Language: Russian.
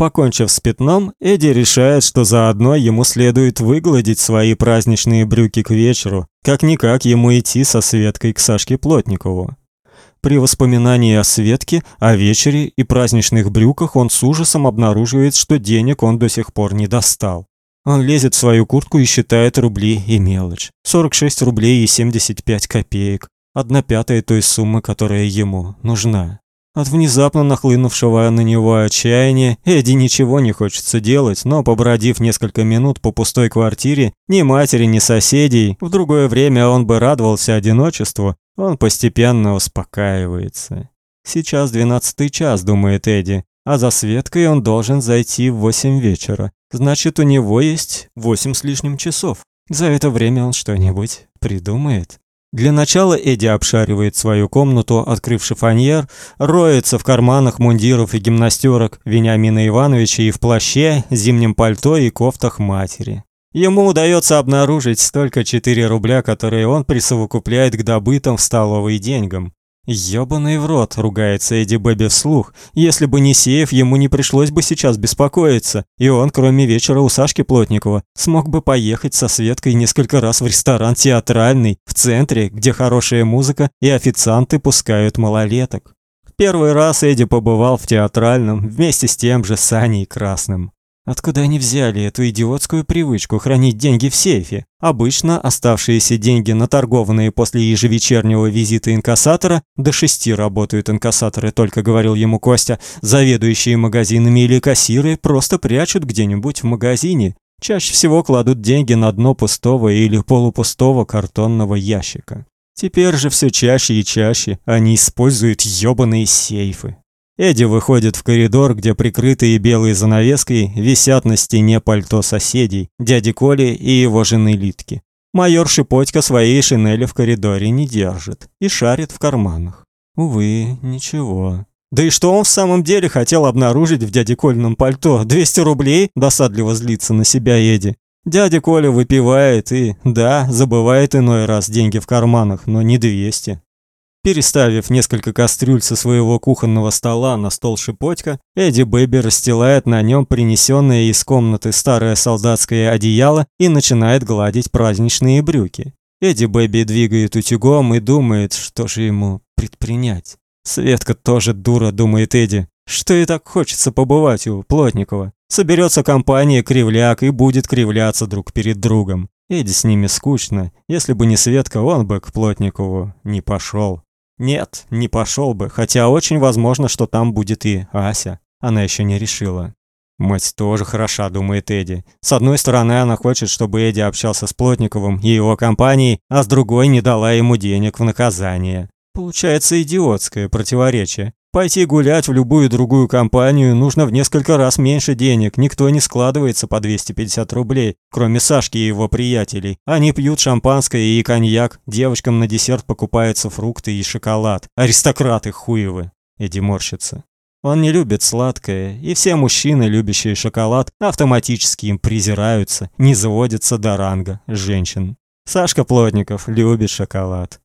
Покончив с пятном, Эдди решает, что заодно ему следует выгладить свои праздничные брюки к вечеру. Как-никак ему идти со Светкой к Сашке Плотникову. При воспоминании о Светке, о вечере и праздничных брюках он с ужасом обнаруживает, что денег он до сих пор не достал. Он лезет в свою куртку и считает рубли и мелочь. 46 рублей и 75 копеек. Одна пятая той суммы, которая ему нужна. От внезапно нахлынувшего на него отчаяния Эдди ничего не хочется делать, но побродив несколько минут по пустой квартире, ни матери, ни соседей, в другое время он бы радовался одиночеству, он постепенно успокаивается. Сейчас двенадцатый час, думает Эдди, а за Светкой он должен зайти в восемь вечера. Значит, у него есть восемь с лишним часов. За это время он что-нибудь придумает. Для начала Эдди обшаривает свою комнату, открыв шифоньер, роется в карманах мундиров и гимнастерок Вениамина Ивановича и в плаще, зимнем пальто и кофтах матери. Ему удается обнаружить только 4 рубля, которые он присовокупляет к добытым в столовой деньгам. Ёбаный в рот, ругается Эдди Бэби вслух. Если бы не Сеев, ему не пришлось бы сейчас беспокоиться, и он, кроме вечера у Сашки Плотникова, смог бы поехать со Светкой несколько раз в ресторан театральный в центре, где хорошая музыка и официанты пускают малолеток. Первый раз Эдди побывал в театральном вместе с тем же Саней Красным. Откуда они взяли эту идиотскую привычку хранить деньги в сейфе? Обычно оставшиеся деньги, наторгованные после ежевечернего визита инкассатора, до шести работают инкассаторы, только говорил ему Костя, заведующие магазинами или кассиры просто прячут где-нибудь в магазине. Чаще всего кладут деньги на дно пустого или полупустого картонного ящика. Теперь же все чаще и чаще они используют ёбаные сейфы. Эдди выходит в коридор, где прикрытые белой занавеской висят на стене пальто соседей, дяди Коли и его жены Литки. Майор Шипотько своей шинели в коридоре не держит и шарит в карманах. Увы, ничего. Да и что он в самом деле хотел обнаружить в дяде Кольном пальто? 200 рублей? Досадливо злится на себя Эдди. Дядя Коля выпивает и, да, забывает иной раз деньги в карманах, но не 200. Переставив несколько кастрюль со своего кухонного стола на стол шипотька, Эдди Бэби расстилает на нем принесенное из комнаты старое солдатское одеяло и начинает гладить праздничные брюки. Эдди Бэби двигает утюгом и думает, что же ему предпринять. Светка тоже дура, думает Эдди. Что и так хочется побывать у Плотникова. Соберется компания кривляк и будет кривляться друг перед другом. Эдди с ними скучно. Если бы не Светка, он бы к Плотникову не пошел. Нет, не пошел бы, хотя очень возможно, что там будет и Ася. Она еще не решила. Мать тоже хороша, думает Эдди. С одной стороны, она хочет, чтобы Эдди общался с Плотниковым и его компанией, а с другой не дала ему денег в наказание. Получается идиотское противоречие. Пойти гулять в любую другую компанию нужно в несколько раз меньше денег. Никто не складывается по 250 рублей, кроме Сашки и его приятелей. Они пьют шампанское и коньяк, девочкам на десерт покупаются фрукты и шоколад. Аристократы хуевы. Эдди морщится. Он не любит сладкое, и все мужчины, любящие шоколад, автоматически им презираются, не заводятся до ранга женщин. Сашка Плотников любит шоколад.